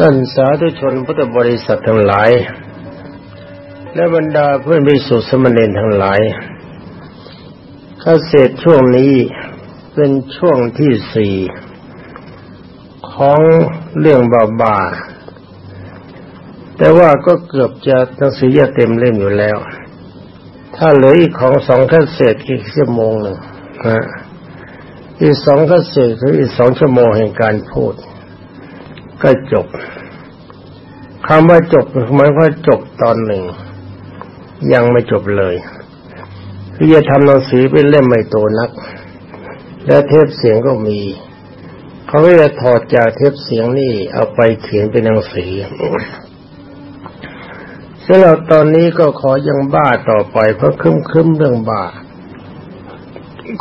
ท่านสาธุชนพุทธบริษัททั้งหลาย และบรรดาเพื่อนมิสุสมณีทั้งหลายเกษตรช่วงนี้เป็นช่วงที่สี่ของเรื่องบาบา แต่ว่าก็เกือบจะหนังสือเต็มเล่มอยู่แล้ว ถ้าเหลืออีกของสองเกษตรอีกชั่วโมงหนึ่งนะอีกสองเกษตรคืออีกสองชั่วโมงแห่งการพูด ก็จบคำว่าจบหมายว่าจบตอนหนึ่ง ยังไม่จบเลยคือจะทำหนังสือเป็นเล่มไม่โตนัก และเทปเสียงก็มี เขาก็จะถอดจากเทปเสียงนี่เอาไปเขียนเป็นหนังสือสำหรับตอนนี้ก็ขอยังบ้าต่อไปเพราะคลึ้มคลึ้มเรื่องบ้า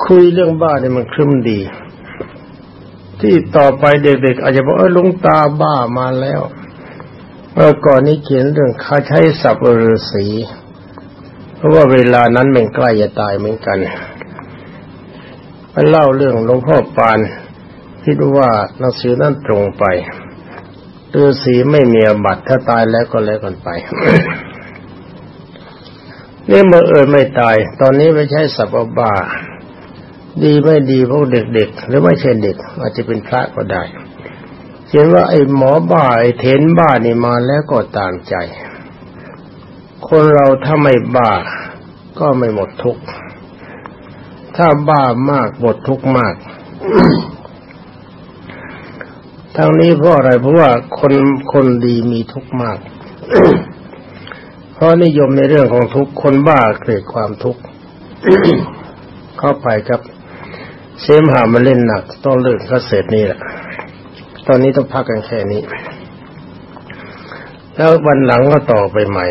คุยเรื่องบ้าเนี่ยมันคลึ้มดี ที่ต่อไปเด็กๆอาจจะบอกเออลุงตาบ้ามาแล้วเมื่อก่อนนี้เขียนเรื่องคาใช้สับฤาษีเพราะว่าเวลานั้นมันใกล้จะตายเหมือนกันมันเล่าเรื่องหลวงพ่อปานคิดว่าหนังสือนั้นตรงไปฤาษีไม่มีอบัตถ้าตายแล้วก็แล้วกันไปนี่เมื่อเอิญไม่ตาย ตอนนี้ไม่ใช่สับบ้า ดีไม่ดีพวกเด็กๆหรือไม่ใช่เด็ก อาจจะเป็นพระก็ได้เห็นว่าไอ้หมอบ้าไอ้เทนบ้านี่มาแล้วก็ต่างใจ คนเราถ้าไม่บ้าก็ไม่หมดทุกข์ถ้าบ้ามากหมดทุกข์มากทั้งนี้เพราะอะไรเพราะว่าคนคนดีมีทุกข์มาก เพราะนิยมในเรื่องของทุกข์คนบ้าเกิดความทุกข์เข้าไปครับ เสมหามาเล่นหนัก ต้องเลิกก็เสร็จนี่แหละ ตอนนี้ต้องพักกันแค่นี้ แล้ววันหลังก็ต่อไปใหม่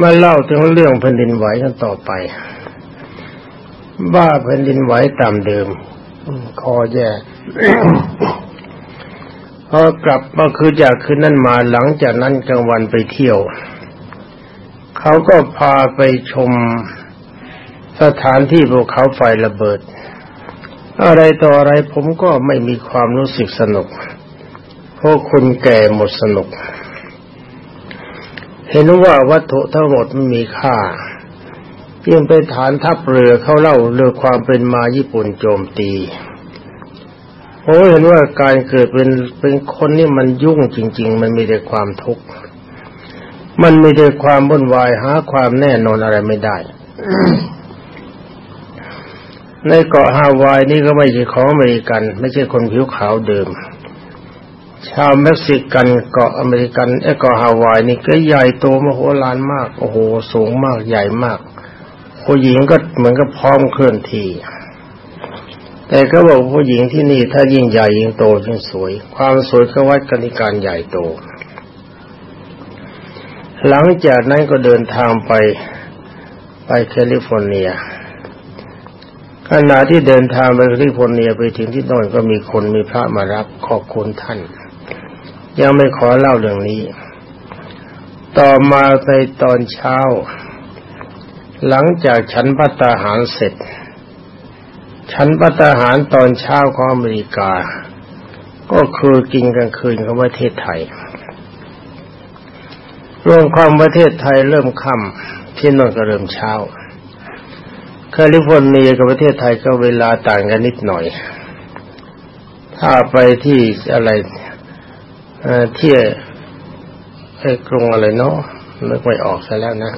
มาเล่าถึงเรื่องแผ่นดินไหวกันต่อไป บ้าแผ่นดินไหวตามเดิม คอแย่พอกลับมาคือจากคืนนั้นมาหลังจากนั้นกลางวันไปเที่ยว เขาก็พาไปชมสถานที่ภูเขาไฟระเบิด อะไรต่ออะไรผมก็ไม่มีความรู้สึกสนุก เพราะคนแก่หมดสนุก เห็นว่าวัตถุทั้งหมดไม่มีค่าเพียงไปฐานทัพเรือเขาเล่าเรื่องความเป็นมาญี่ปุ่นโจมตีโอ้เห็นว่าการเกิดเป็นเป็นคนนี่มันยุ่งจริง ๆ มันมีแต่ความทุกข์ มันมีแต่ความวุ่นวายหาความแน่นอนอะไรไม่ได้ ในเกาะฮาวายนี่ก็ไม่ใช่ของอเมริกัน ไม่ใช่คนผิวขาวเดิม ชาวเม็กซิกันเกาะอเมริกันไอ้เกาะฮาวายนี่ก็ใหญ่โตมโหฬารมาก โอ้โห สูงมากใหญ่มากผู้หญิงก็เหมือนกับพร้อมเคลื่อนที่แต่ก็บอกผู้หญิงที่นี่ถ้ายิ่งใหญ่ยิ่งโตยิ่งสวย ความสวยก็วัดกันที่การใหญ่โต หลังจากนั้นก็เดินทางไปไปแคลิฟอร์เนีย ขณะที่เดินทางไปที่พลเนียไปถึงที่โน่นก็มีคนมีพระมารับขอบคุณท่าน ยังไม่ขอเล่าเรื่องนี้ ต่อมาในตอนเช้า หลังจากฉันพัตาหารเสร็จ ฉันพัตาหารตอนเช้าของอเมริกา ก็คือกินกลางคืนของประเทศไทยรวมความประเทศไทยเริ่มค่ำที่นั่นก็เริ่มเช้า แคลิฟอร์เนียกับประเทศไทยก็เวลาต่างกันนิดหน่อย ถ้าไปที่อะไรเที่ยไอ้กรุงอะไรเนาะนึกไม่ออกซะแล้วนะ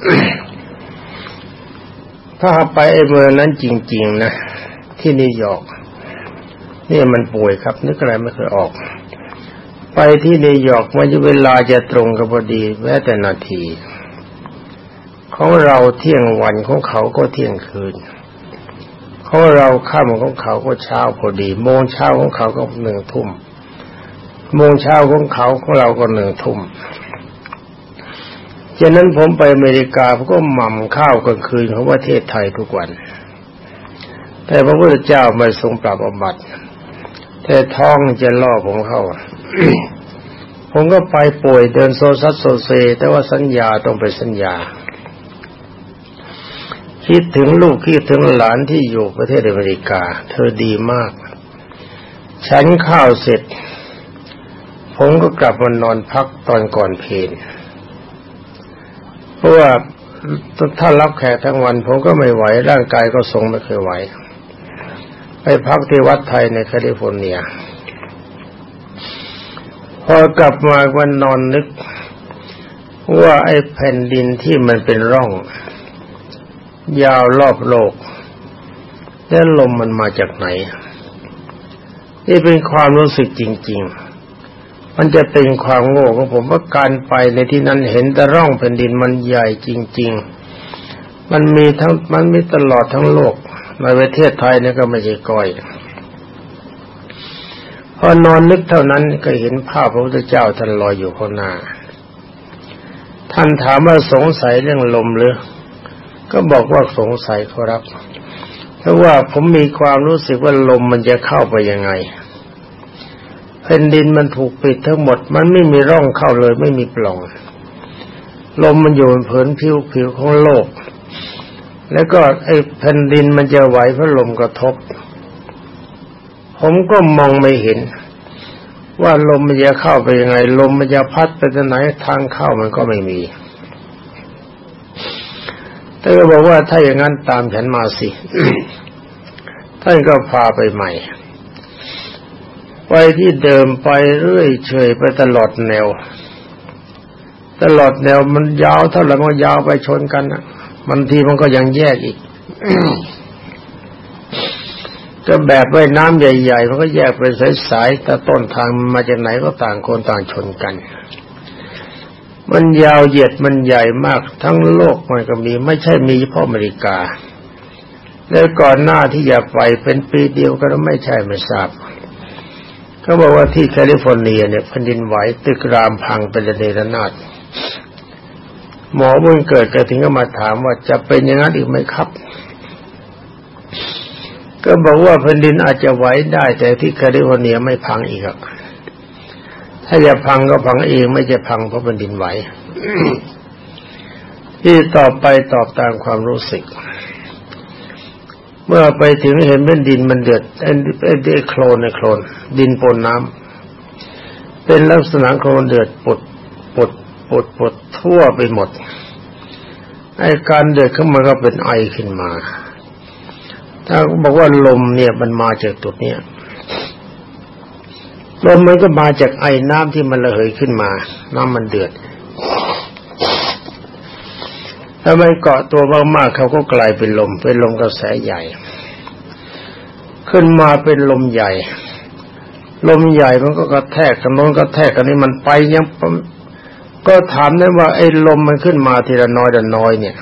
ถ้าไปไอ้เมืองนั้นจริง ๆ นะ ที่นิวยอร์กนี่มันป่วยครับ นึกอะไรไม่เคยออก ไปที่นิวยอร์กมันเวลาจะตรงกับพอดีแม้แต่นาที ของเราเที่ยงวันของเขาก็เที่ยงคืน เของเราค่ำของเขาก็เช้าพอดีโมงเช้าของเขาก็หนึ่งทุ่มโมงเช้าของเขาของเราก็หนึ่งทุ่มฉะนั้นผมไปอเมริกาผมก็หม่ำข้าวกลางคืนของประเทศไทยทุกวัน แต่พระพุทธเจ้าไม่ทรงปรับอบัติแต่ท้องจะล่อผมเข้า ผมก็ไปป่วยเดินโซซัสโซเซ แต่ว่าสัญญาต้องไปสัญญา คิดถึงลูกคิดถึงหลานที่อยู่ประเทศอเมริกา เธอดีมาก ฉันข้าวเสร็จ ผมก็กลับมานอนพักตอนก่อนเพลนเพราะว่าถ้ารับแขกทั้งวัน ผมก็ไม่ไหว ร่างกายก็ทรงไม่เคยไหว ไปพักที่วัดไทยในแคลิฟอร์เนีย พอกลับมาวันนอนนึก ว่าไอ้แผ่นดินที่มันเป็นร่อง ยาวรอบโลก แล้วลมมันมาจากไหน นี่เป็นความรู้สึกจริง ๆ มันจะเป็นความโง่ของผมว่าการไปในที่นั้นเห็นแต่ร่องแผ่นดินมันใหญ่จริง ๆ มันมีทั้งมันมีตลอดทั้งโลกในประเทศไทยนี่ก็ไม่ใช่ก้อยพอนอนนึกเท่านั้นก็เห็นภาพพระพุทธเจ้าท่านลอยอยู่ข้างหน้า ท่านถามว่าสงสัยเรื่องลมหรือ ก็บอกว่าสงสัยครับ เพราะว่าผมมีความรู้สึกว่าลมมันจะเข้าไปยังไงแผ่นดินมันถูกปิดทั้งหมด มันไม่มีร่องเข้าเลย ไม่มีปล่อง ลมมันอยู่บนผืนผิวผิวของโลก แล้วก็ไอ้แผ่นดินมันจะไหวเพราะลมกระทบ ผมก็มองไม่เห็น ว่าลมมันจะเข้าไปยังไง ลมมันจะพัดไปทางไหนทางเข้ามันก็ไม่มี ท่านก็บอกว่าถ้าอย่างนั้นตามฉันมาสิ ท่านก็พาไปใหม่ ไปที่เดิมไปเรื่อยเฉยไปตลอดแนว ตลอดแนวมันยาวเท่าไหร่ก็ยาวไปชนกันนะบางทีมันก็ยังแยกอีกก็แบบไว้น้ำใหญ่ ๆ มันก็แยกเป็นสายๆแต่ต้นทางมาจากไหนก็ต่างคนต่างชนกัน มันยาวเหยียดมันใหญ่มาก ทั้งโลกมันก็มี ไม่ใช่มีเฉพาะอเมริกา แล้วก่อนหน้าที่จะไปเป็นปีเดียวก็ไม่ใช่ไม่ทราบเขาบอกว่าที่แคลิฟอร์เนียเนี่ยแผ่นดินไหวตึกรามพังเป็นระเนระนาดหมอบุญเกิดก็ถึงก็มาถามว่าจะเป็นอย่างนั้นอีกไหมครับ ก็บอกว่าแผ่นดินอาจจะไหวได้แต่ที่แคลิฟอร์เนียไม่พังอีกครับ ถ้าจะพังก็พังเองไม่จะพังเพราะแผ่นดินไหวที่ตอบไปตอบตามความรู้สึก เมื่อไปถึงเห็นแผ่นดินมันเดือดไอ้ไอ้โคลนในโคลน ดินปนน้ำเป็นลักษณะโคลนเดือดปดปดปดปดทั่วไปหมดไอ้การเดือดขึ้นมาก็เป็นไอขึ้นมา ถ้าบอกว่าลมเนี่ยมันมาจากจุดเนี้ย ลมมันก็มาจากไอ้น้ำที่มันระเหยขึ้นมา น้ำมันเดือดถ้าไม่เกาะตัวมากๆเขาก็กลายเป็นลม เป็นลมกระแสใหญ่ ขึ้นมาเป็นลมใหญ่ ลมใหญ่มันก็กระแทกกันโน้นกระแทกกันนี้มันไปยังก็ถามได้ว่าไอ้ลมมันขึ้นมาทีละน้อยละน้อยเนี่ย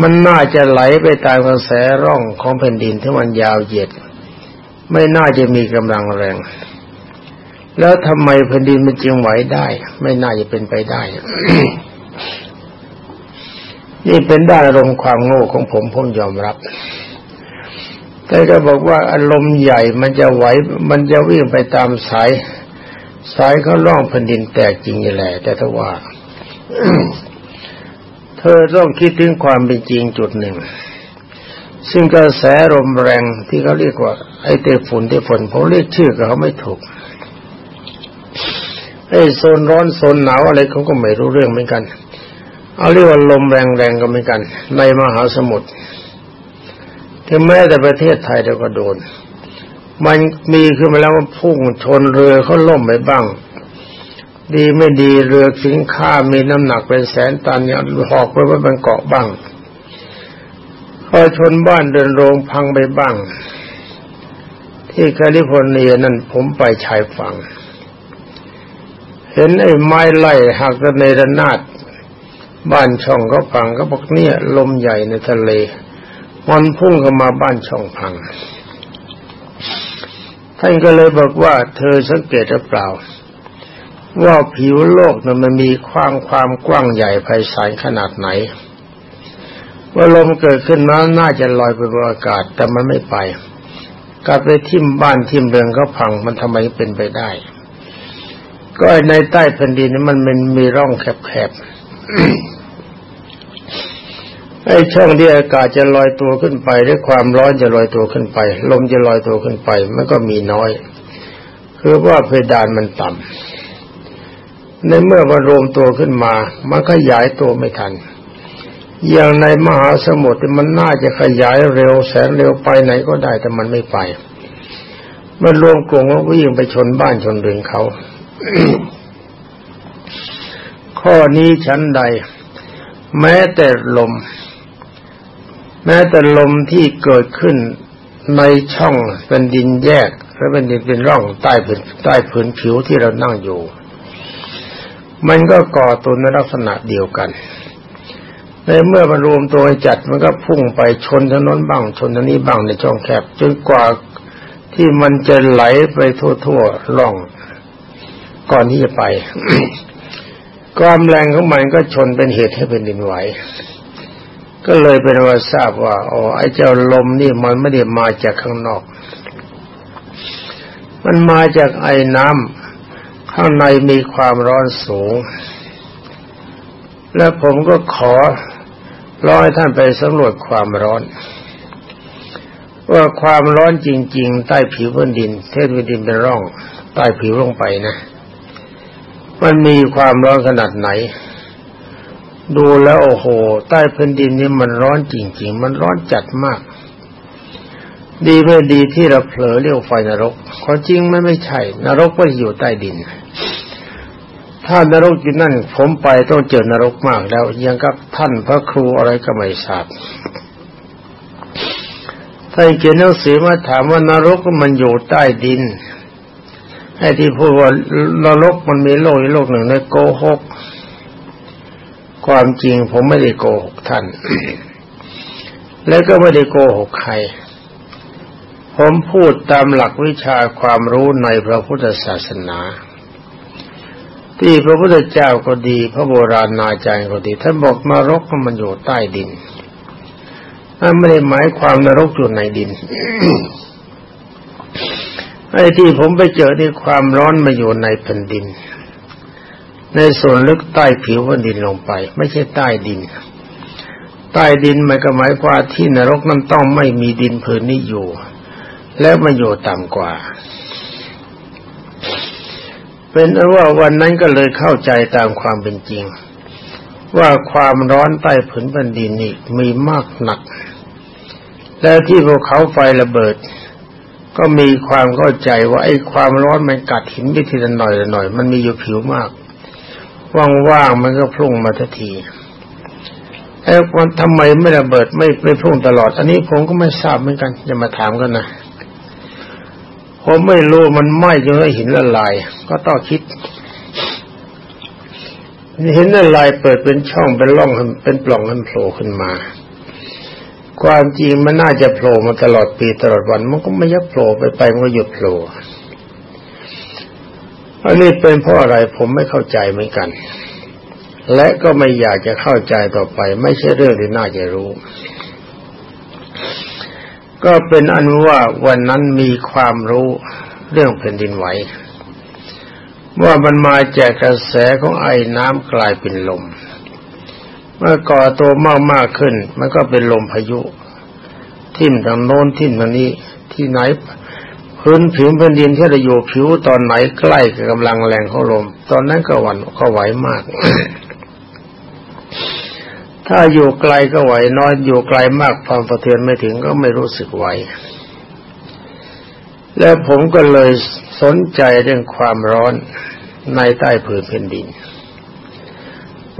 มันน่าจะไหลไปตามกระแสร่องของแผ่นดินที่มันยาวเหยียด ไม่น่าจะมีกำลังแรง แล้วทำไมแผ่นดินมันจึงไหวได้ ไม่น่าจะเป็นไปได้นี่เป็นด้านอารมณ์ความโง่ของผมผมยอมรับ แต่ก็บอกว่าอารมณ์ใหญ่มันจะไหว มันจะวิ่งไปตามสาย สายเขาล่องแผ่นดินแตกจริงแหละ แต่ถ้าว่า เธอต้องคิดถึงความเป็นจริงจุดหนึ่ง ซึ่งกระแสลมแรงที่เขาเรียกว่า ไอเตฝุ่นเตฝนผมเรียกชื่อเขาไม่ถูก ไอ้โซนร้อนโซนหนาวอะไรเขาก็ไม่รู้เรื่องเหมือนกัน เอาเรียกว่าลมแรงๆก็เหมือนกัน ในมหาสมุทรถึงแม้แต่ประเทศไทยเราก็โดน มันมีขึ้นมาแล้วว่าพุ่งชนเรือเขาล่มไปบ้าง ดีไม่ดีเรือสินค้ามีน้ำหนักเป็นแสนตันเนี่ยหอกไปไว้บนเกาะบ้างพอชนบ้านเดินโรงพังไปบ้าง ที่แคลิฟอร์เนียนั่นผมไปชายฝั่ง เห็นไอ้ไม้ไล่หักกันในระนาดบ้านช่องก็พังก็บอกเนี่ยลมใหญ่ในทะเล มันพุ่งเข้ามาบ้านช่องพัง ท่านก็เลยบอกว่า เธอสังเกตหรือเปล่า ว่าผิวโลกนั้นมันมีความความกว้างใหญ่ไพศาลขนาดไหน ว่าลมเกิดขึ้นมาน่าจะลอยไปบนอากาศ แต่มันไม่ไปกลับไปทิ่มบ้านทิ่มเรือนก็พังมันทำไมเป็นไปได้ ก็ในใต้แผ่นดินมันมันมีร่องแคบๆไอ้ช่องที่อากาศจะลอยตัวขึ้นไปหรือความร้อนจะลอยตัวขึ้นไป ลมจะลอยตัวขึ้นไป มันก็มีน้อย คือว่าเพดานมันต่ำในเมื่อมันรวมตัวขึ้นมา มันขยายตัวไม่ทันอย่างในมหาสมุทรมันน่าจะขยายเร็วแสนเร็วไปไหนก็ได้แต่มันไม่ไป มันรวมกลุ่มว่าวิ่งไปชนบ้านชนเรือนเขา ข้อนี้ชั้นใด แม้แต่ลม แม้แต่ลมที่เกิดขึ้นในช่องเป็นดินแยกและเป็นดินเป็นร่องใต้ผืนใต้ผืนผิวที่เรานั่งอยู่ มันก็ก่อตัวในลักษณะเดียวกันในเมื่อมันรวมตัวจัดมันก็พุ่งไปชนถนนบ้างชนทางนี้บ้างในช่องแคบจนกว่าที่มันจะไหลไปทั่วๆร่อง ก่อนที่จะไปความแรงของมันก็ชนเป็นเหตุให้เป็นดินไหว ก็เลยเป็นว่าทราบว่าอ๋อไอ้เจ้าลมนี่มันไม่ได้มาจากข้างนอก มันมาจากไอ้น้ำข้างในมีความร้อนสูง และผมก็ขอร้อยท่านไปสำรวจความร้อน ว่าความร้อนจริง ๆ ใต้ผิวพื้นดินเทศวิดินเป็นร่อง ใต้ผิวลงไปนะ มันมีความร้อนขนาดไหน ดูแล้วโอ้โห ใต้พื้นดินนี่มันร้อนจริง ๆ มันร้อนจัดมาก ดีไม่ดีที่เราเผลอเรียกไฟนรกความจริงมันไม่ใช่ นรกก็อยู่ใต้ดิน ถ้านรกอยู่นั่น ผมไปต้องเจอนรกมากแล้ว ยังกับท่านพระครูอะไรก็ไม่ทราบท่านเขียนหนังสือมาถามว่านรกมันอยู่ใต้ดิน ไอ้ที่พูดว่านรกมันมีโลกอีกโลกหนึ่งในโกหก ความจริงผมไม่ได้โกหกท่าน และก็ไม่ได้โกหกใคร ผมพูดตามหลักวิชาความรู้ในพระพุทธศาสนา ที่พระพุทธเจ้าก็ดี พระโบราณนาจารย์ก็ดี ท่านบอกนรกมันอยู่ใต้ดินนั่นไม่ได้หมายความนรกอยู่ในดิน ไอ้ที่ผมไปเจอที่ความร้อนมาอยู่ในแผ่นดิน ในส่วนลึกใต้ผิวแผ่นดินลงไป ไม่ใช่ใต้ดิน ใต้ดินหมายก็หมายความที่นรกนั้นต้องไม่มีดินผืนนี้อยู่ แล้วมาอยู่ต่ำกว่า เป็นว่าวันนั้นก็เลยเข้าใจตามความเป็นจริง ว่าความร้อนใต้ผืนแผ่นดินนี่มีมากหนัก แล้วที่ภูเขาไฟระเบิด ก็มีความเข้าใจว่าไอ้ความร้อนมันกัดหินไปทีละหน่อยละหน่อย มันมีอยู่ผิวมาก ว่างๆมันก็พุ่งมาทันทีไอ้วันทำไมไม่ระเบิดไม่ไม่พุ่งตลอด อันนี้ผมก็ไม่ทราบเหมือนกันจะมาถามกันนะผมไม่รู้มันไหม้จนหินละลาย ก็ต้องคิดเห็นละลายเปิดเป็นช่องเป็นร่องเป็นปล่องมันโผล่ขึ้นมา ความจริงมันน่าจะโผล่มาตลอดปีตลอดวันมันก็ไม่ยักโผล่ไปไปมันก็หยุดโผล่อันนี้เป็นเพราะอะไรผมไม่เข้าใจเหมือนกัน และก็ไม่อยากจะเข้าใจต่อไป ไม่ใช่เรื่องที่น่าจะรู้ ก็เป็นอันว่าวันนั้นมีความรู้เรื่องแผ่นดินไหวว่ามันมาจากกระแสของไอ้น้ำกลายเป็นลม เมื่อก่อตัวมากมากขึ้น มันก็เป็นลมพายุ ทิ่มทางโน้นทิ่มทางนี้ ที่ไหนพื้นผิวแผ่นดินที่เราอยู่ผิวตอนไหนใกล้กับกำลังแรงของลม ตอนนั้นก็หวั่นก็ไหวมาก ถ้าอยู่ไกลก็ไหวน้อยอยู่ไกลมากความสะเทือนไม่ถึงก็ไม่รู้สึกไหวแล้วผมก็เลยสนใจเรื่องความร้อนในใต้ผืนแผ่นดิน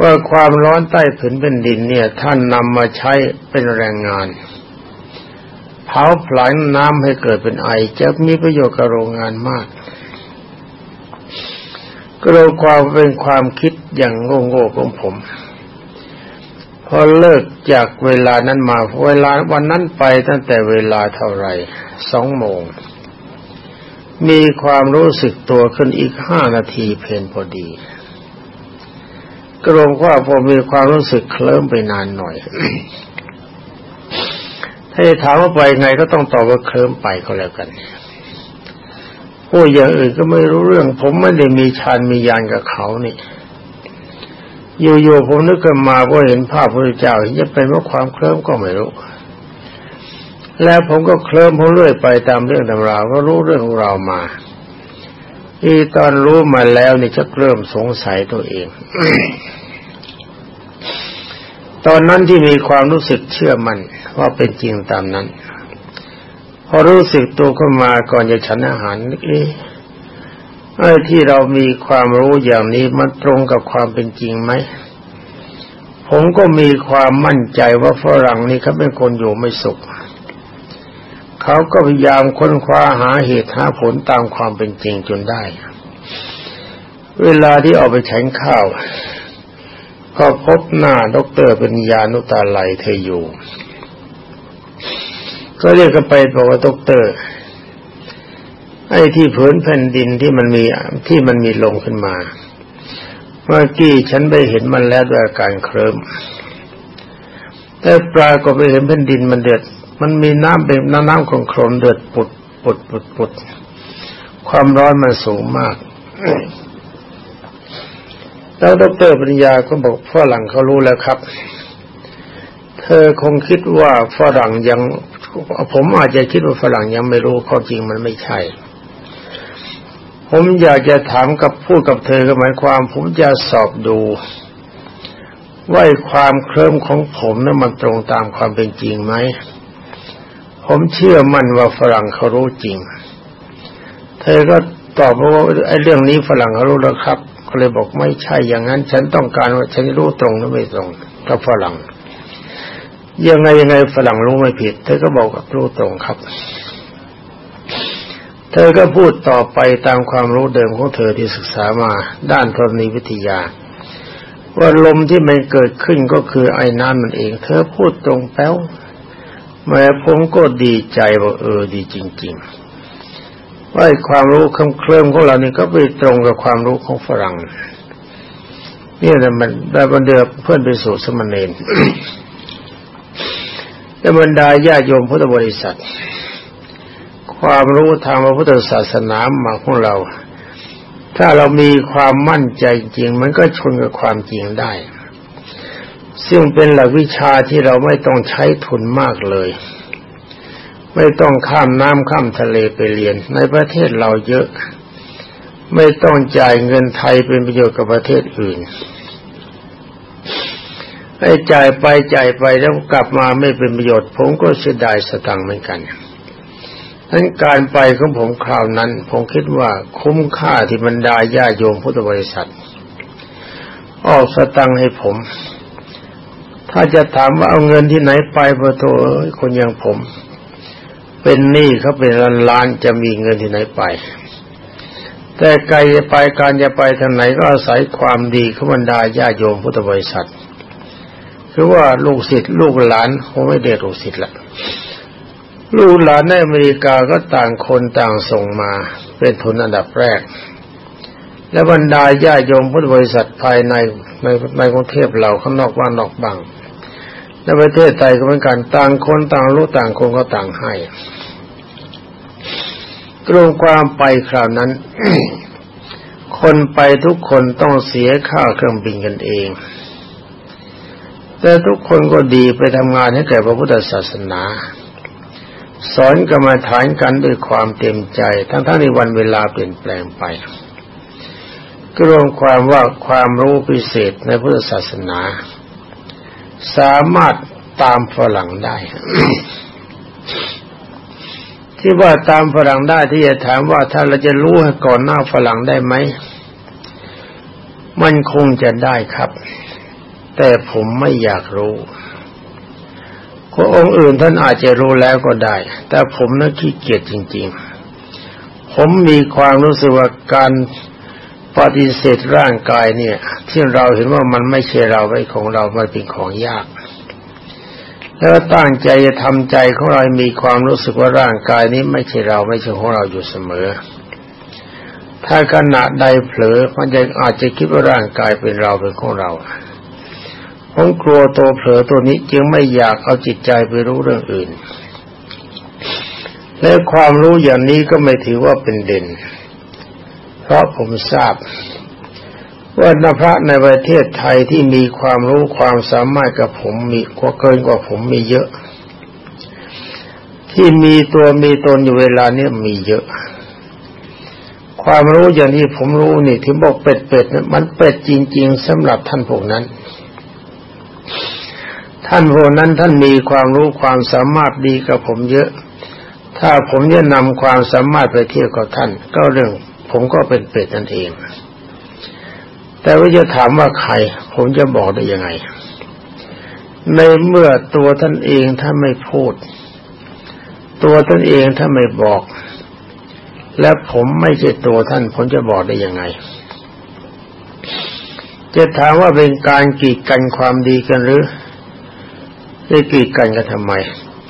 ว่าความร้อนใต้ผืนเป็นดินเนี่ย ท่านนำมาใช้เป็นแรงงาน เผาผลาญน้ำให้เกิดเป็นไอจะมีประโยชน์กับโรงงานมากก็เราความเป็นความคิดอย่างโง่ๆของผม พอเลิกจากเวลานั้นมาเวลาวันนั้นไปตั้งแต่เวลาเท่าไหร่สองโมง มีความรู้สึกตัวขึ้นอีกห้านาทีเพนพอดี กรงว่าพอมีความรู้สึกเคลิ้มไปนานหน่อย ถ้าจะถามว่าไปไงก็ต้องตอบว่าเคลิ้มไปก็แล้วกันผู้อย่างอื่นก็ไม่รู้เรื่อง ผมไม่ได้มีฌานมียานกับเขานี่อยู่ๆผมนึกขึ้นมาว่าเห็นภาพพระเจ้าจะเป็นว่าความเคลิ้มก็ไม่รู้ แล้วผมก็เคลิ้มผมเรื่อยไปตามเรื่องตำราก็รู้เรื่องของเรามา ที่ตอนรู้มาแล้วนี่จะเริ่มสงสัยตัวเอง ตอนนั้นที่มีความรู้สึกเชื่อมันว่าเป็นจริงตามนั้น พอรู้สึกตัวขึ้นมาก่อนจะฉันอาหารเอ๊ะไอ้ที่เรามีความรู้อย่างนี้มันตรงกับความเป็นจริงไหม ผมก็มีความมั่นใจว่าฝรั่งนี่เขาเป็นคนอยู่ไม่สุข เขาก็พยายามค้นคว้าหาเหตุหาผลตามความเป็นจริงจนได้ เวลาที่ออกไปแข่งข้าวก็พบหน้าดรเป็นยานุตาไลเธออยู่ ก็เรียกกันไปบอกว่าดรไอ้ที่ผืนแผ่นดินที่มันมีที่มันมีลงขึ้นมา เมื่อกี้ฉันไปเห็นมันแล้วด้วยอาการเคลิ้มแต่ปลาก็ไปเห็นแผ่นดินมันเดือด มันมีน้ำเป็นน้ำน้ำของโคลนเดือดปุดปุดปุดปุดความร้อนมันสูงมาก แล้วดรปัญญาก็บอกฝรั่งเขารู้แล้วครับ เธอคงคิดว่าฝรั่งยังผมอาจจะคิดว่าฝรั่งยังไม่รู้ข้อจริงมันไม่ใช่ ผมอยากจะถามกับพูดกับเธอก็หมายความ ผมจะสอบดูว่าความเคลิ้มของผมนั้นมันตรงตามความเป็นจริงไหม ผมเชื่อมั่นว่าฝรั่งเขารู้จริง เธอก็ตอบว่าไอ้เรื่องนี้ฝรั่งเขารู้แล้วครับ ก็เลยบอกไม่ใช่อย่างนั้น ฉันต้องการว่าฉันรู้ตรงหรือไม่ตรงกับฝรั่ง ยังไงยังไงฝรั่งรู้ไม่ผิด เธอก็บอกกับรู้ตรงครับ เธอก็พูดต่อไปตามความรู้เดิมของเธอที่ศึกษามา ด้านธรณีวิทยาว่าลมที่มันเกิดขึ้นก็คือไอ้น้ำมันเอง เธอพูดตรงแป้ว แม้ผมก็ดีใจว่าเออดีจริงๆว่าความรู้คำเคลื่อนของเรานี่ก็ไปตรงกับความรู้ของฝรั่งนี่แหละมันได้บรรเดาเพื่อนไปสู่สมณเณรและบรรดาญาโยมพุทธบริษัท ความรู้ทางพระพุทธศาสนามาของเรา ถ้าเรามีความมั่นใจจริง มันก็ชนกับความจริงได้ ซึ่งเป็นหลักวิชาที่เราไม่ต้องใช้ทุนมากเลย ไม่ต้องข้ามน้ำข้ามทะเลไปเรียน ในประเทศเราเยอะ ไม่ต้องจ่ายเงินไทยเป็นประโยชน์กับประเทศอื่นให้จ่ายไปจ่ายไปแล้วกลับมาไม่เป็นประโยชน์ ผมก็เสียดายสตังค์เหมือนกันนั้นการไปของผมคราวนั้น ผมคิดว่าคุ้มค่าที่บรรดาญาโยมพุทธบริษัท ออกสตังค์ให้ผม ถ้าจะถามว่าเอาเงินที่ไหนไปพระโทคนอย่างผม เป็นหนี้เขาเป็นล้านล้านจะมีเงินที่ไหนไป แต่ไกลจะไปการจะไปทางไหนก็อาศัยความดีขบรรดาญาโยมพุทธบริษัทคือว่าลูกศิษย์ลูกหลานคงไม่เด็ดลูกศิษย์ละลูกหลานในอเมริกาก็ต่างคนต่างส่งมาเป็นทุนอันดับแรก และบรรดาญาโยมพุทธบริษัทภายในในในกรุงเทพเราข้างนอกว่านอกบังในประเทศไทยก็เหมือนกันต่างคนต่างรู้ต่างคนก็ต่างให้กรงความไปคราวนั้น คนไปทุกคนต้องเสียค่าเครื่องบินกันเอง แต่ทุกคนก็ดีไปทำงานให้แก่พระพุทธศาสนา สอนกรรมฐานกันด้วยความเต็มใจ ทั้งทั้งในวันเวลาเปลี่ยนแปลงไป ก็รวมความว่าความรู้พิเศษในพุทธศาสนา สามารถตามฝรั่งได้ ที่ว่าตามฝรั่งได้ที่จะถามว่าถ้าเราจะรู้ก่อนหน้าฝรั่งได้ไหม มันคงจะได้ครับ แต่ผมไม่อยากรู้พระองค์อื่นท่านอาจจะรู้แล้วก็ได้ แต่ผมนั้นขี้เกียจจริง ๆ ผมมีความรู้สึกว่าการ ปฏิเสธร่างกายเนี่ย ที่เราเห็นว่ามันไม่ใช่เราไว้ของเรามันเป็นของยาก แล้วตั้งใจจะทำใจของเรามีความรู้สึกว่าร่างกายนี้ไม่ใช่เราไม่ใช่ของเราอยู่เสมอ ถ้าขณะใดเผลอมันจะอาจจะคิดว่าร่างกายเป็นเราเป็นของเราผมกลัวตัวเผลอตัวนี้จึงไม่อยากเอาจิตใจไปรู้เรื่องอื่น และความรู้อย่างนี้ก็ไม่ถือว่าเป็นเด่น เพราะผมทราบว่านพระในประเทศไทยที่มีความรู้ความสามารถกับผมมีกว่าเกินกว่าผมมีเยอะ ที่มีตัวมีตนอยู่เวลาเนี้ยมีเยอะ ความรู้อย่างที่ผมรู้นี่ที่บอกเป็ดเป็ดมันเป็ดจริง ๆสำหรับท่านพวกนั้น ท่านพวกนั้นท่านมีความรู้ความสามารถดีกับผมเยอะ ถ้าผมจะนำความสามารถไปเทียบกับท่าน ก็เรื่อง ผมก็เป็นเป็ดนั่นเอง แต่ว่าจะถามว่าใคร ผมจะบอกได้ยังไง ในเมื่อตัวท่านเองถ้าไม่พูด ตัวท่านเองถ้าไม่บอก และผมไม่ใช่ตัวท่าน ผมจะบอกได้ยังไง จะถามว่าเป็นการกีดกันความดีกันหรือได้กีดกันกันทำไม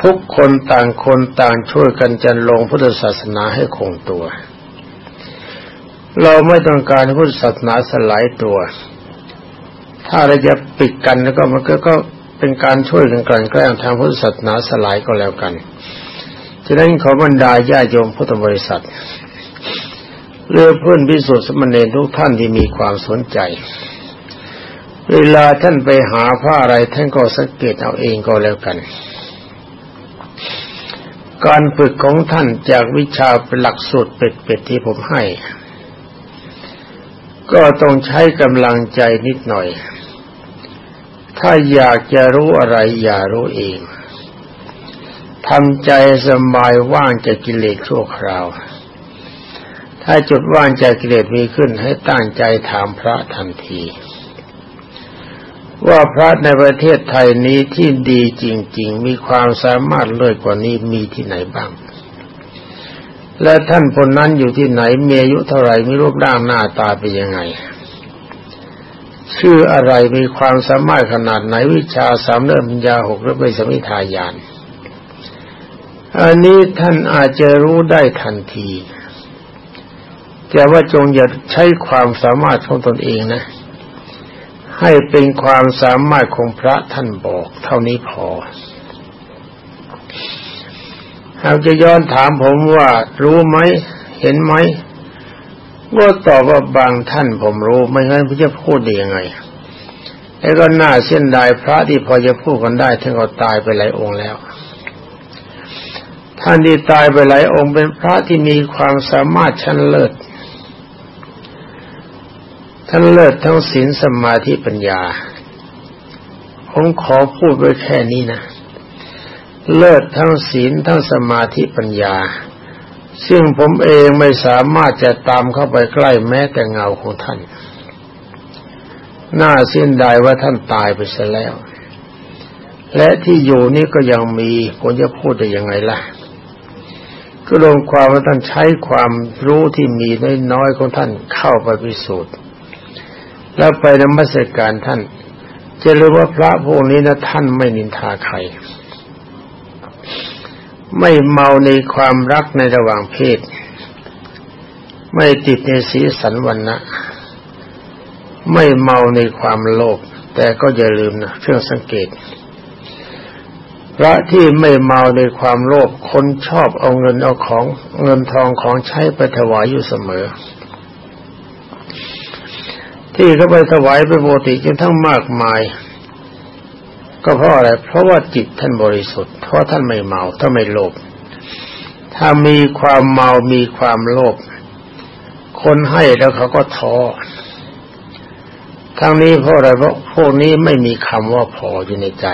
ทุกคนต่างคนต่างช่วยกันจันลงพุทธศาสนาให้คงตัว เราไม่ต้องการพุทธศาสนาสลายตัว ถ้าเราจะปิดกันแล้วก็มันก็ก็เป็นการช่วยกันกลั่นแกล้งทางพุทธศาสนาสลายก็แล้วกัน ฉะนั้นขอบรรดาญาโยมพุทธบริษัทเรือเพื่อนพิสุทธิ์สมณีทุกท่านที่มีความสนใจ เวลาท่านไปหาผ้าอะไรท่านก็สังเกตเอาเองก็แล้วกัน การฝึกของท่านจากวิชาเป็นหลักสูตรเป็ดๆที่ผมให้ ก็ต้องใช้กำลังใจนิดหน่อย ถ้าอยากจะรู้อะไรอย่ารู้เองทำใจสบายว่างจากกิเลสชั่วคราว ถ้าจุดว่างจากกิเลสมีขึ้นให้ตั้งใจถามพระทันที ว่าพระในประเทศไทยนี้ที่ดีจริง ๆ มีความสามารถเลิศกว่านี้มีที่ไหนบ้าง และท่านคนนั้นอยู่ที่ไหนมีอายุเท่าไหร่มีรูปร่างหน้าตาเป็นยังไง ชื่ออะไรมีความสามารถขนาดไหนวิชาสามเนื้อปัญญาหกหรือเป็นสมิทายานอันนี้ท่านอาจจะรู้ได้ทันที แต่ว่าจงอย่าใช้ความสามารถของตนเองนะ ให้เป็นความสามารถของพระท่านบอก เท่านี้พอ หากจะย้อนถามผมว่ารู้ไหมเห็นไหมก็ตอบว่าบางท่านผมรู้ไม่งั้นผมจะพูดได้ยังไงแล้วก็น่าเส้นดายพระที่พอจะพูดกันได้ท่านก็ตายไปหลายองค์แล้ว ท่านที่ตายไปหลายองค์เป็นพระที่มีความสามารถชั้นเลิศท่านเลิศทั้งศีลสมาธิปัญญาผมขอพูดไว้แค่นี้นะ เลิศทั้งศีลทั้งสมาธิปัญญา ซึ่งผมเองไม่สามารถจะตามเข้าไปใกล้แม้แต่เงาของท่าน น่าเสียดายว่าท่านตายไปซะแล้ว และที่อยู่นี่ก็ยังมีผมจะพูดได้ยังไงล่ะ ก็ลงความว่าท่านใช้ความรู้ที่มีน้อยๆของท่านเข้าไปพิสูจน์ แล้วไปนมัสการท่านจะรู้ว่าพระพวกนี้นะท่านไม่นินทาใคร ไม่เมาในความรักในระหว่างเพศ ไม่ติดในสีสันวันนะไม่เมาในความโลภแต่ก็อย่าลืมนะเครื่องสังเกตพระที่ไม่เมาในความโลภคนชอบเอาเงินเอาของเงินทองของใช้ไปถวายอยู่เสมอ ที่เขาไปถวายไปโบติจนทั้งมากมาย ก็เพราะอะไร เพราะว่าจิตท่านบริสุทธิ์ เพราะท่านไม่เมาถ้าไม่โลภ ถ้ามีความเมา มีความโลภ คนให้แล้วเขาก็ท้อ ทั้งนี้เพราะอะไร เพราะพวกนี้ไม่มีคำว่าพออยู่ในใจ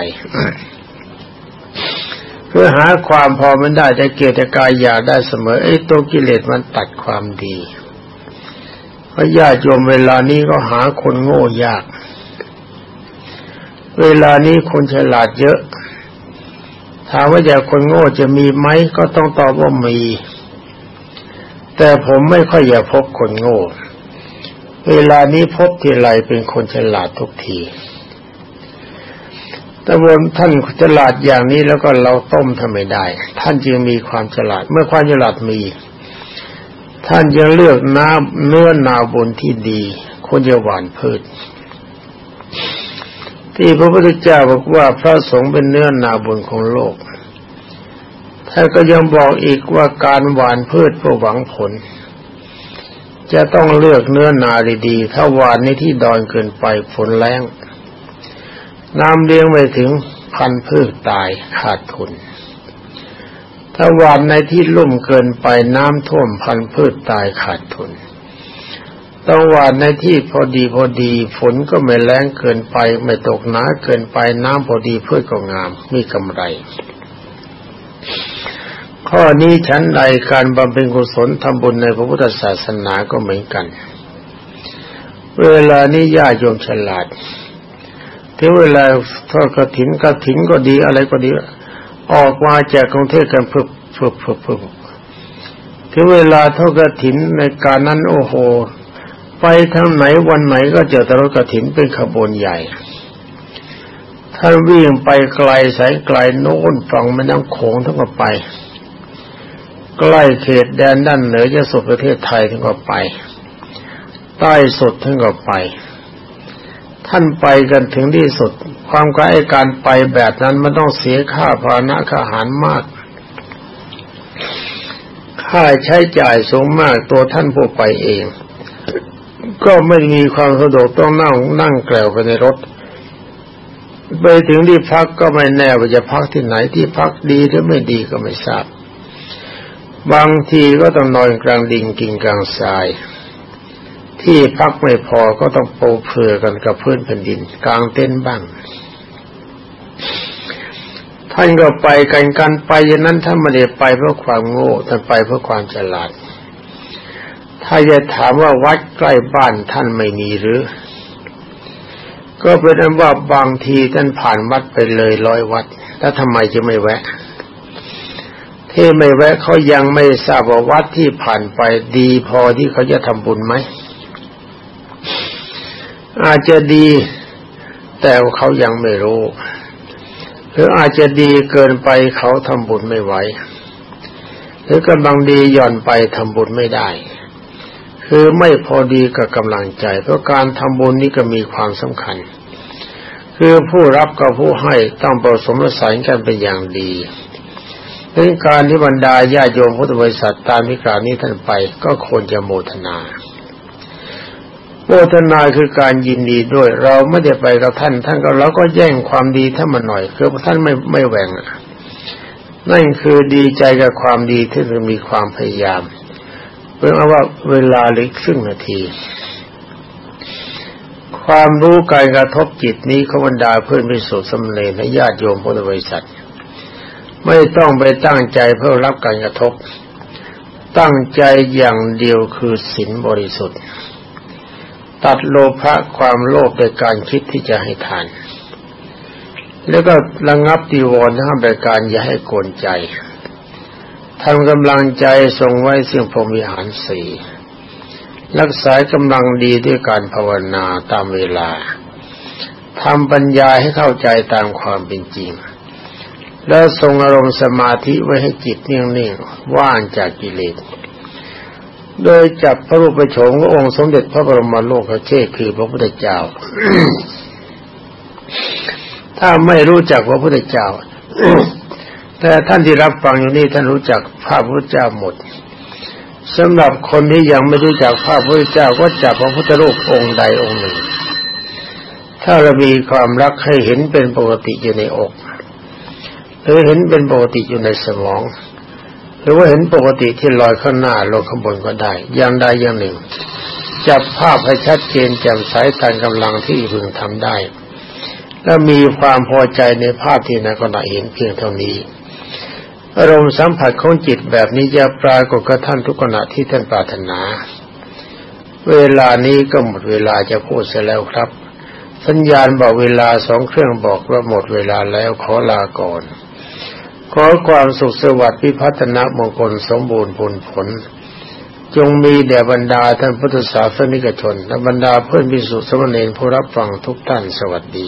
เพื่อหาความพอมันได้แต่เกียรติกายอยากได้เสมอไอ้ตัวกิเลสมันตัดความดีเพราะญาติโยมเวลานี้ก็หาคนโง่ยาก เวลานี้คนฉลาดเยอะ ถามว่าอยากคนโง่จะมีไหมก็ต้องตอบว่ามี แต่ผมไม่ค่อยอยากพบคนโง่ เวลานี้พบทีไรเป็นคนฉลาดทุกทีแต่วนท่านฉลาดอย่างนี้แล้วก็เราต้มทำไม่ได้ ท่านจึงมีความฉลาด เมื่อความฉลาดมี ท่านยังเลือกน้ำเนื้อนาบุญที่ดีควรจะหวานพืช ที่พระพุทธเจ้าบอกว่าพระสงฆ์เป็นเนื้อนาบุญของโลกท่านก็ยังบอกอีกว่าการหวานพืชเพื่อหวังผล จะต้องเลือกเนื้อนาดีๆ ถ้าหวานในที่ดอนเกินไปฝนแรงน้ำเลี้ยงไม่ถึงพันพืชตายขาดทุน ถ้าหวานในที่ลุ่มเกินไปน้ำท่วมพันพืชตายขาดทุน ต้องหวานในที่พอดีพอดีฝนก็ไม่แรงเกินไป ไม่ตกหนาเกินไปน้ำพอดีเพื่อก็งามมีกำไร ข้อนี้ชั้นใดการบำเพ็ญกุศลทำบุญในพระพุทธศาสนาก็เหมือนกัน เวลานี้ญาโยมฉลาดถึงเวลาทอดกระถินกระถินก็ดีอะไรก็ดี ออกมาจากกรุงเทพกันเพิ่มเพิ่มเพิ่มเพิ่มถึงเวลาทอดกระถินในการนั้นโอ้โห ไปทางไหนวันไหนก็เจอตรถกระถินเป็นขบวนใหญ่ท่านวิ่งไปไกลสายไกลโน้นฝั่งแม่น้ำโขงทั้งก็ไป ใกล้เขตแดนด้านเหนือจะสุดประเทศไทยทั้งก็ไป ใต้สุดทั้งก็ไป ท่านไปกันถึงที่สุด ความกลการไปแบบนั้นมันต้องเสียค่าพานะค่าอาหารมาก ค่าใช้จ่ายสูงมากตัวท่านผู้ไปเอง ก็ไม่มีความสะดวกต้องนั่งนั่งแกลวไปในรถ ไปถึงที่พักก็ไม่แน่ว่าจะพักที่ไหนที่พักดีหรือไม่ดีก็ไม่ทราบ บางทีก็ต้องนอนกลางดินกินกลางทราย ที่พักไม่พอก็ต้องปูเผื่อกันกับพื้นแผ่นดิน กลางเต้นบ้างท่านก็ไปกันกันไปอย่างนั้นท่านไม่ได้ไปเพราะความโง่ท่ไปเพราะความฉลาด ถ้าจะถามว่าวัดใกล้บ้านท่านไม่มีหรือ ก็เป็นอันว่าบางทีท่านผ่านวัดไปเลยร้อยวัด แล้วทำไมจะไม่แวะ ที่ไม่แวะเขายังไม่ทราบว่าวัดที่ผ่านไปดีพอที่เขาจะทำบุญไหม อาจจะดีแต่เขายังไม่รู้ หรืออาจจะดีเกินไปเขาทำบุญไม่ไหวหรือกำลังดีหย่อนไปทำบุญไม่ได้ คือไม่พอดีกับกำลังใจ เพราะการทำบุญนี้ก็มีความสำคัญ คือผู้รับกับผู้ให้ต้องผสมผสานกันเป็นอย่างดีดังการที่บรรดาญาโยมพุทธบริษัทตามที่กล่าวนี้ท่านไป ก็ควรจะโมทนาโมทนาคือการยินดีด้วย เราไม่ได้ไปกับท่าน ท่านก็เราก็แย่งความดีท่านมาหน่อยคือท่านไม่ไม่แหวงนั่นคือดีใจกับความดีที่เรามีความพยายาม เพื่อว่าเวลาเล็กครึ่งนาที ความรู้การกระทบจิตนี้เขาบรรดาเพื่อนมิสุสมเนและญาติโยมพุทธบริษัท ไม่ต้องไปตั้งใจเพื่อรับการกระทบ ตั้งใจอย่างเดียวคือศีลบริสุทธิ์ ตัดโลภะความโลภในการคิดที่จะให้ทาน แล้วก็ระงับตีวรห้ามรายการอย่าให้โกนใจ ทำกำลังใจทรงไว้สิ่งพรหมิหารสี่รักษากำลังดีด้วยการภาวนาตามเวลาทำปัญญาให้เข้าใจตามความเป็นจริง แล้วทรงอารมณ์สมาธิไว้ให้จิตนิ่งๆว่างจากกิเลสโดยจับพระรูปโฉมขององค์สมเด็จพระบรมโลกเชษคือพระพุทธเจ้า ถ้าไม่รู้จักพระพุทธเจ้า แต่ท่านที่รับฟังอยู่นี่ท่านรู้จักพระพุทธเจ้าหมดสำหรับคนที่ยังไม่รู้จักพระพุทธเจ้าก็จับพระพุทธรูปองค์ใดองค์หนึ่ง ถ้าเรามีความรักให้เห็นเป็นปกติอยู่ในอกหรือเห็นเป็นปกติอยู่ในสมอง หรือว่าเห็นปกติที่ลอยข้างหน้าลงข้างบนก็ได้ อย่างใดอย่างหนึ่ง จับภาพให้ชัดเจนแจ่มใสตามกำลังที่พึงทำได้ และมีความพอใจในภาพที่นักขณะเห็นเพียงเท่านี้ อารมณ์สัมผัสของจิตแบบนี้จะปรากฏกับท่านทุกขณะที่ท่านปรารถนา เวลานี้ก็หมดเวลาจะพูดเสร็จแล้วครับ สัญญาณบอกเวลาสองเครื่องบอกว่าหมดเวลาแล้วขอลาก่อน ขอความสุขสวัสดิ์พิพัฒนมงคลสมบูรณ์ผลผล จงมีแด่บรรดาท่านพุทธศาสนิกชน และบรรดาเพื่อนพิสุสมณีผู้รับฟังทุกท่านสวัสดี